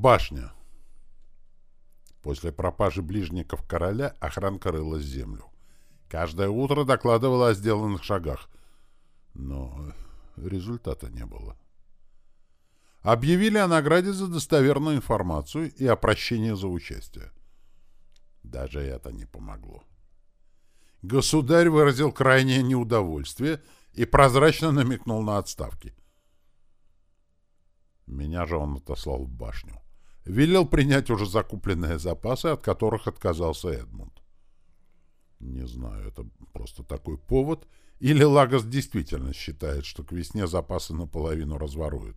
Башня. После пропажи ближников короля охранка рылась землю. Каждое утро докладывала о сделанных шагах. Но результата не было. Объявили о награде за достоверную информацию и о прощении за участие. Даже это не помогло. Государь выразил крайнее неудовольствие и прозрачно намекнул на отставки. Меня же он отослал в башню. Велел принять уже закупленные запасы, от которых отказался Эдмунд. Не знаю, это просто такой повод, или Лагос действительно считает, что к весне запасы наполовину разворуют.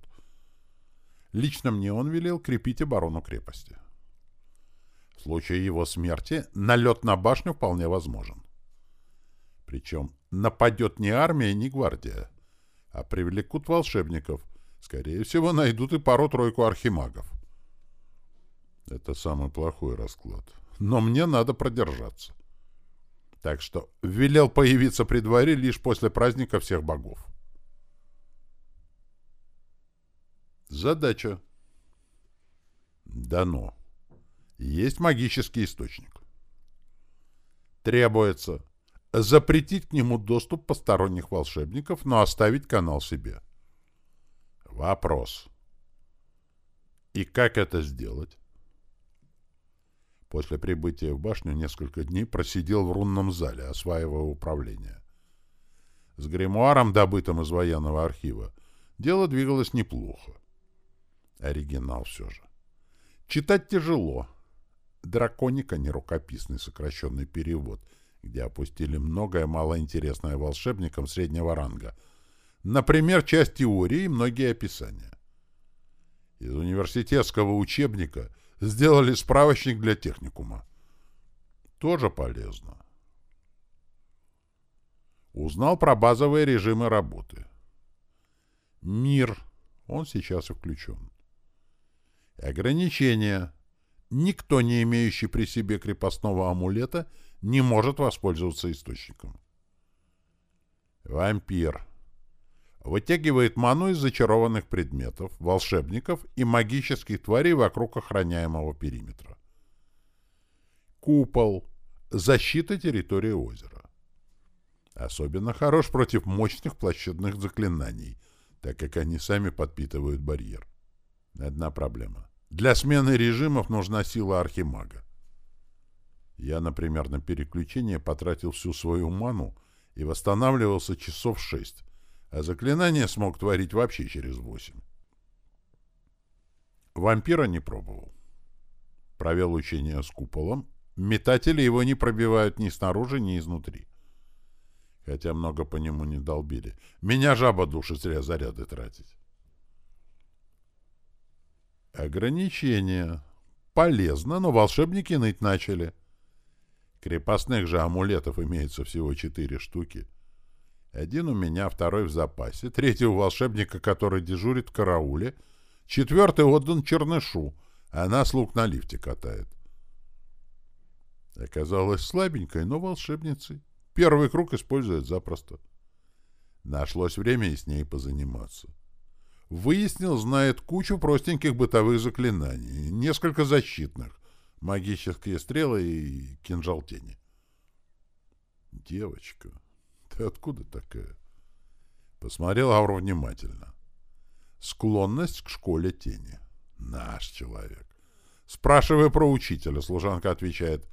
Лично мне он велел крепить оборону крепости. В случае его смерти налет на башню вполне возможен. Причем нападет не армия, не гвардия, а привлекут волшебников. Скорее всего, найдут и пару-тройку архимагов. Это самый плохой расклад. Но мне надо продержаться. Так что велел появиться при дворе лишь после праздника всех богов. Задача. Дано. Есть магический источник. Требуется запретить к нему доступ посторонних волшебников, но оставить канал себе. Вопрос. И как это сделать? После прибытия в башню несколько дней просидел в рунном зале, осваивая управление. С гримуаром, добытым из военного архива, дело двигалось неплохо. Оригинал все же. Читать тяжело. Драконика не рукописный сокращенный перевод, где опустили многое малоинтересное волшебникам среднего ранга. Например, часть теории и многие описания. Из университетского учебника – Сделали справочник для техникума. Тоже полезно. Узнал про базовые режимы работы. Мир. Он сейчас включен. Ограничения. Никто, не имеющий при себе крепостного амулета, не может воспользоваться источником. Вампир вытягивает ману из зачарованных предметов, волшебников и магических тварей вокруг охраняемого периметра. Купол. Защита территории озера. Особенно хорош против мощных площадных заклинаний, так как они сами подпитывают барьер. Одна проблема. Для смены режимов нужна сила архимага. Я, например, на переключение потратил всю свою ману и восстанавливался часов шесть, а заклинание смог творить вообще через восемь. Вампира не пробовал. Провел учение с куполом. Метатели его не пробивают ни снаружи, ни изнутри. Хотя много по нему не долбили. Меня жаба душит зря заряды тратить. Ограничения. Полезно, но волшебники ныть начали. Крепостных же амулетов имеется всего четыре штуки — один у меня, второй в запасе, третий у волшебника, который дежурит в карауле, четвертый отдан чернышу, а она слуг на лифте катает. Оказалась слабенькой, но волшебницей. Первый круг использует запросто. Нашлось время и с ней позаниматься. Выяснил, знает кучу простеньких бытовых заклинаний, несколько защитных, магические стрелы и кинжал тени. Девочка. Ты откуда такая? Посмотрел Ауру внимательно. Склонность к школе тени. Наш человек. Спрашивая про учителя, служанка отвечает.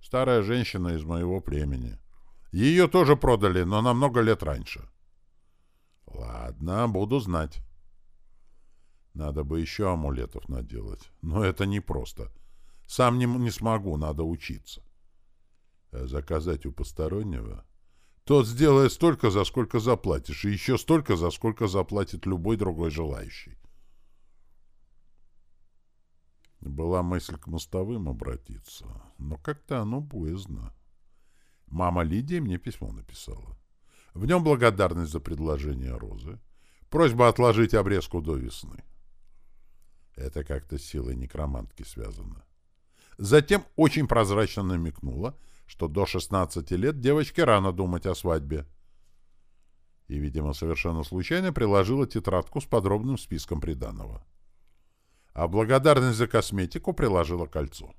Старая женщина из моего племени. Ее тоже продали, но на много лет раньше. Ладно, буду знать. Надо бы еще амулетов наделать. Но это непросто. Сам не, не смогу, надо учиться. А заказать у постороннего тот сделает столько, за сколько заплатишь, и еще столько, за сколько заплатит любой другой желающий. Была мысль к мостовым обратиться, но как-то оно боязно. Мама Лидия мне письмо написала. В нем благодарность за предложение Розы, просьба отложить обрезку до весны. Это как-то силой некромантки связано. Затем очень прозрачно намекнула — что до 16 лет девочке рано думать о свадьбе. И, видимо, совершенно случайно приложила тетрадку с подробным списком приданого. а благодарность за косметику приложила кольцо.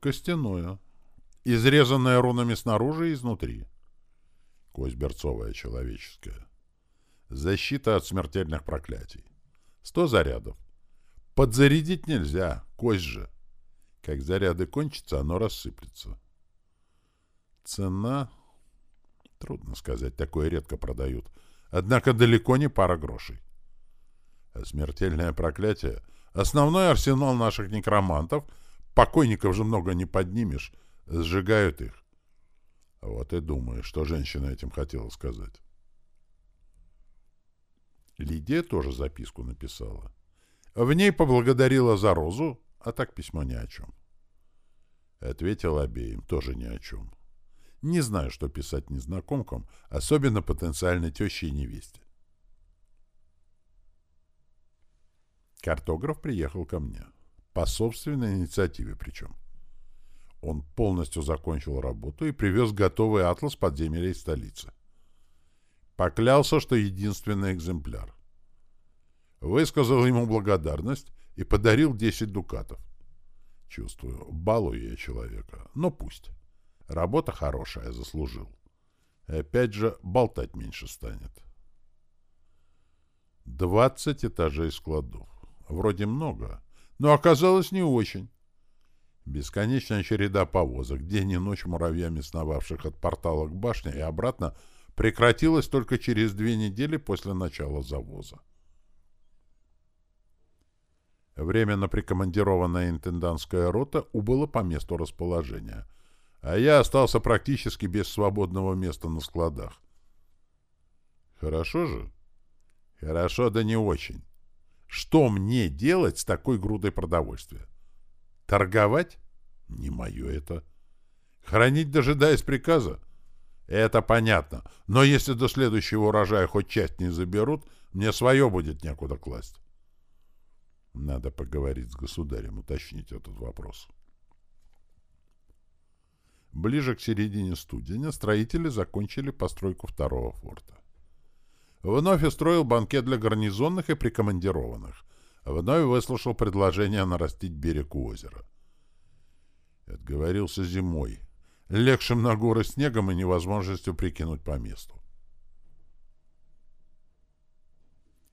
Костяное, изрезанное рунами снаружи и изнутри. Кость берцовая человеческая. Защита от смертельных проклятий. Сто зарядов. Подзарядить нельзя, кость же. Как заряды кончатся, оно рассыплется. Цена... Трудно сказать, такое редко продают. Однако далеко не пара грошей. А смертельное проклятие — основной арсенал наших некромантов. Покойников же много не поднимешь. Сжигают их. Вот и думаю, что женщина этим хотела сказать. Лидия тоже записку написала. В ней поблагодарила за розу, а так письмо ни о чем. Ответил обеим, тоже ни о чем. Не знаю, что писать незнакомкам, особенно потенциальной теще и невесте. Картограф приехал ко мне. По собственной инициативе причем. Он полностью закончил работу и привез готовый атлас подземелий столицы. Поклялся, что единственный экземпляр. Высказал ему благодарность и подарил 10 дукатов. Чувствую, балую я человека, но пусть. Работа хорошая, заслужил. И опять же, болтать меньше станет. Двадцать этажей складов. Вроде много, но оказалось не очень. Бесконечная череда повозок, день и ночь муравьями сновавших от портала к башне и обратно, прекратилась только через две недели после начала завоза. Временно прикомандированная интендантская рота убыла по месту расположения, а я остался практически без свободного места на складах. Хорошо же? Хорошо, да не очень. Что мне делать с такой грудой продовольствия? Торговать? Не мое это. Хранить, дожидаясь приказа? Это понятно. Но если до следующего урожая хоть часть не заберут, мне свое будет некуда класть. Надо поговорить с государем, уточнить этот вопрос. Ближе к середине студеня строители закончили постройку второго форта. Вновь устроил банкет для гарнизонных и прикомандированных. Вновь выслушал предложение нарастить берег у озера. Отговорился зимой, легшим на горы снегом и невозможностью прикинуть по месту.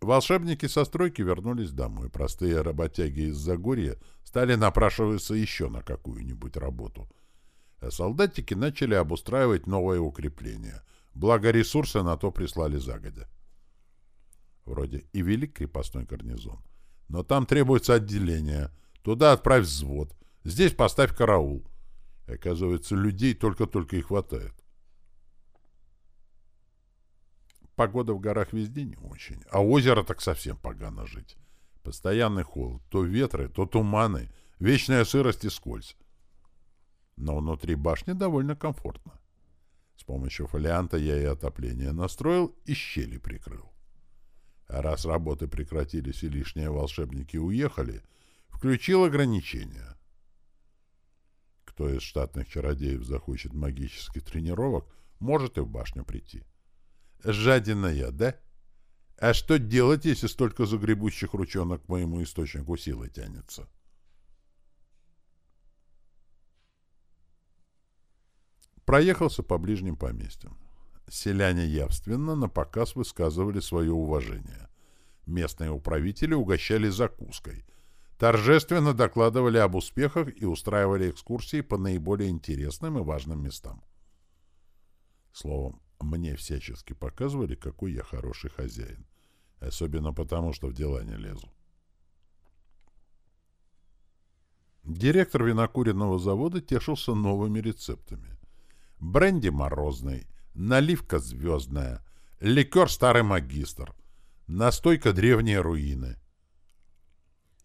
Волшебники со стройки вернулись домой. Простые работяги из Загорья стали напрашиваться еще на какую-нибудь работу. А солдатики начали обустраивать новое укрепление. Благо ресурсы на то прислали загодя. Вроде и велик крепостной гарнизон. Но там требуется отделение. Туда отправь взвод. Здесь поставь караул. Оказывается, людей только-только и хватает. Погода в горах везде не очень, а озеро так совсем погано жить. Постоянный холод, то ветры, то туманы, вечная сырость и скользь. Но внутри башни довольно комфортно. С помощью фолианта я и отопление настроил, и щели прикрыл. А раз работы прекратились и лишние волшебники уехали, включил ограничения. Кто из штатных чародеев захочет магических тренировок, может и в башню прийти. Жадина я, да? А что делать, если столько загребущих ручонок к моему источнику силы тянется? Проехался по ближним поместьям. Селяне явственно на показ высказывали свое уважение. Местные управители угощали закуской. Торжественно докладывали об успехах и устраивали экскурсии по наиболее интересным и важным местам. Словом, мне всячески показывали, какой я хороший хозяин. Особенно потому, что в дела не лезу. Директор винокуренного завода тешился новыми рецептами. Бренди морозный, наливка звездная, ликер старый магистр, настойка древние руины.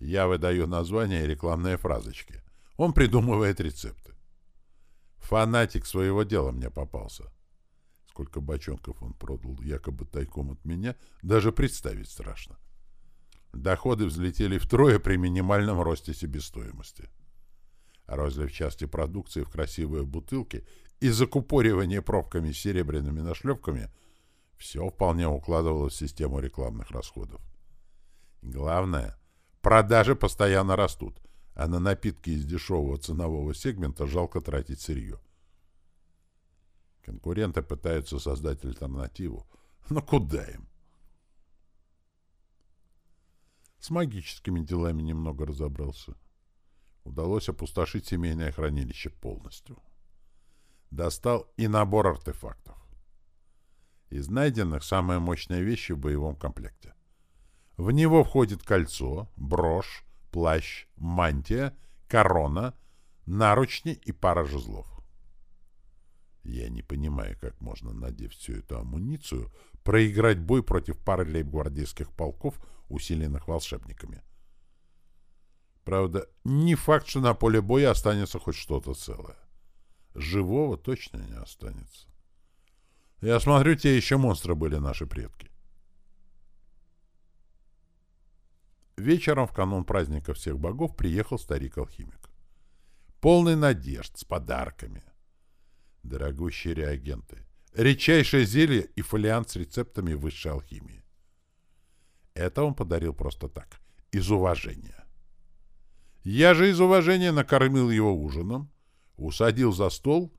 Я выдаю названия и рекламные фразочки. Он придумывает рецепты. Фанатик своего дела мне попался. Сколько бочонков он продал якобы тайком от меня, даже представить страшно. Доходы взлетели втрое при минимальном росте себестоимости. Розлив части продукции в красивые бутылки и закупоривание пробками с серебряными нашлепками Все вполне укладывалось в систему рекламных расходов. Главное, продажи постоянно растут, а на напитки из дешевого ценового сегмента жалко тратить сырье. Конкуренты пытаются создать альтернативу, но куда им? С магическими делами немного разобрался. Удалось опустошить семейное хранилище полностью. Достал и набор артефактов. Из найденных самые мощные вещи в боевом комплекте. В него входит кольцо, брошь, плащ, мантия, корона, наручни и пара жезлов. Я не понимаю, как можно, надев всю эту амуницию, проиграть бой против пары лейб-гвардейских полков, усиленных волшебниками. Правда, не факт, что на поле боя останется хоть что-то целое. Живого точно не останется. Я смотрю, те еще монстры были наши предки. Вечером в канун праздника всех богов приехал старик-алхимик. Полный надежд, с подарками. Дорогущие реагенты. Редчайшее зелье и фолиант с рецептами высшей алхимии. Это он подарил просто так, из уважения. Я же из уважения накормил его ужином, усадил за стол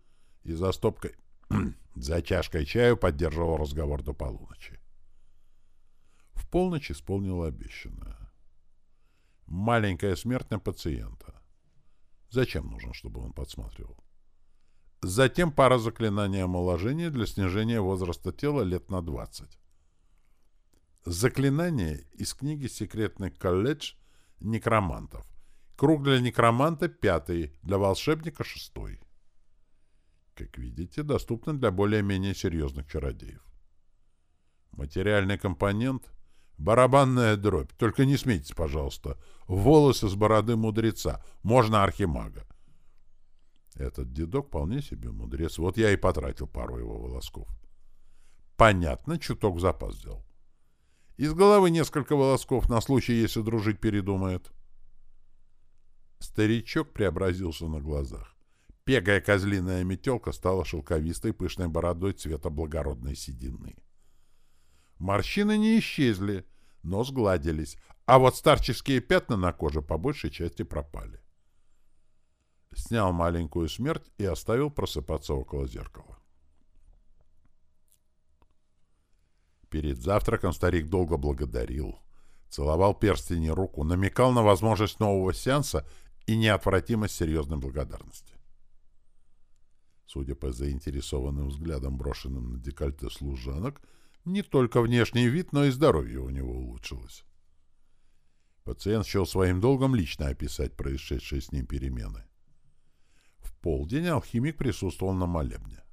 и за стопкой, за чашкой чаю поддерживал разговор до полуночи. В полночь исполнил обещанное. Маленькая смерть на пациента. Зачем нужно, чтобы он подсматривал? Затем пара заклинаний омоложения для снижения возраста тела лет на 20. Заклинание из книги «Секретный колледж некромантов». Круг для некроманта — пятый, для волшебника — шестой. Как видите, доступны для более-менее серьезных чародеев. Материальный компонент — барабанная дробь. Только не смейтесь, пожалуйста. Волосы с бороды мудреца. Можно архимага. Этот дедок вполне себе мудрец. Вот я и потратил пару его волосков. Понятно, чуток запас взял. Из головы несколько волосков на случай, если дружить передумает. Старичок преобразился на глазах. Пегая козлиная метелка стала шелковистой пышной бородой цвета благородной седины. Морщины не исчезли, но сгладились, а вот старческие пятна на коже по большей части пропали снял маленькую смерть и оставил просыпаться около зеркала. Перед завтраком старик долго благодарил, целовал перстень и руку, намекал на возможность нового сеанса и неотвратимость серьезной благодарности. Судя по заинтересованным взглядам, брошенным на декольте служанок, не только внешний вид, но и здоровье у него улучшилось. Пациент счел своим долгом лично описать происшедшие с ним перемены полдень алхимик присутствовал на молебне.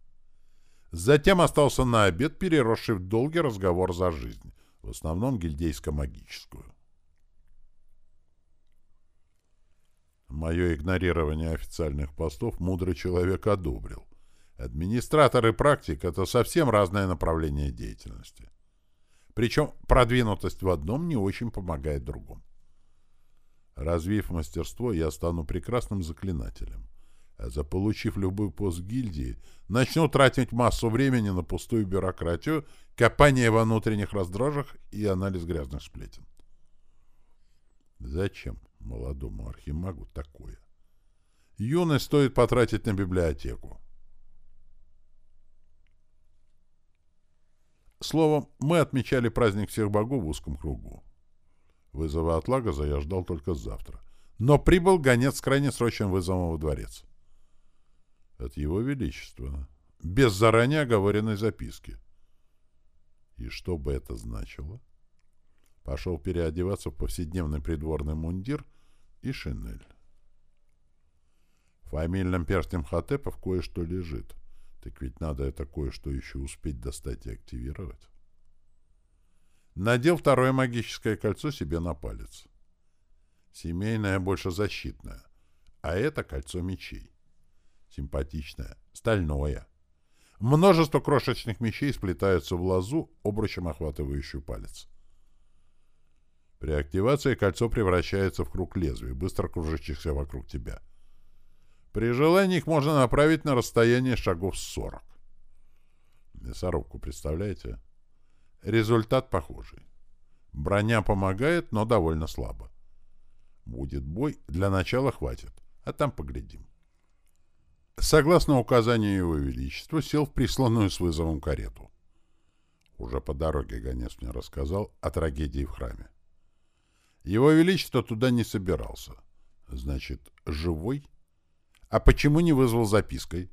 Затем остался на обед, переросший в долгий разговор за жизнь, в основном гильдейско-магическую. Мое игнорирование официальных постов мудрый человек одобрил. Администратор и практик — это совсем разное направление деятельности. Причем продвинутость в одном не очень помогает другому. Развив мастерство, я стану прекрасным заклинателем а заполучив любой пост гильдии, начну тратить массу времени на пустую бюрократию, копание во внутренних раздражах и анализ грязных сплетен. Зачем молодому архимагу такое? Юность стоит потратить на библиотеку. Словом, мы отмечали праздник всех богов в узком кругу. Вызова от Лагоза я ждал только завтра. Но прибыл гонец с крайне срочным вызовом во дворец от его величества, без заранее оговоренной записки. И что бы это значило? Пошел переодеваться в повседневный придворный мундир и шинель. В фамильном перстнем Хатепов кое-что лежит. Так ведь надо это кое-что еще успеть достать и активировать. Надел второе магическое кольцо себе на палец. Семейное больше защитное, а это кольцо мечей симпатичное, стальное. Множество крошечных мечей сплетаются в лозу, обручем охватывающую палец. При активации кольцо превращается в круг лезвий, быстро кружащихся вокруг тебя. При желании их можно направить на расстояние шагов 40. Мясорубку, представляете? Результат похожий. Броня помогает, но довольно слабо. Будет бой, для начала хватит, а там поглядим. Согласно указанию Его Величества, сел в присланную с вызовом карету. Уже по дороге гонец мне рассказал о трагедии в храме. Его Величество туда не собирался. Значит, живой? А почему не вызвал запиской?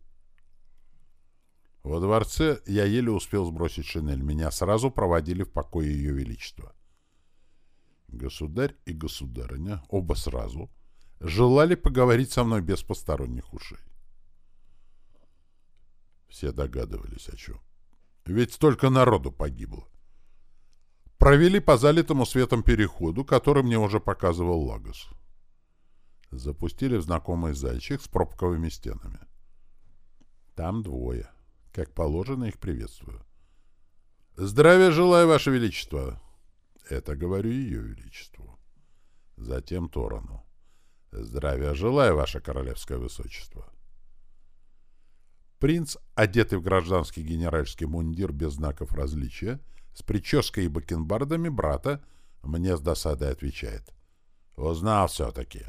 Во дворце я еле успел сбросить шинель. Меня сразу проводили в покое Ее Величества. Государь и государыня, оба сразу, желали поговорить со мной без посторонних ушей. Все догадывались о чем. Ведь столько народу погибло. Провели по залитому светом переходу, который мне уже показывал Лагос. Запустили в знакомый зальчик с пробковыми стенами. Там двое. Как положено, их приветствую. «Здравия желаю, Ваше Величество!» Это говорю Ее Величеству. Затем Торону. «Здравия желаю, Ваше Королевское Высочество!» Принц, одетый в гражданский генеральский мундир без знаков различия, с прической и бакенбардами брата, мне с досадой отвечает. «Узнал все-таки!»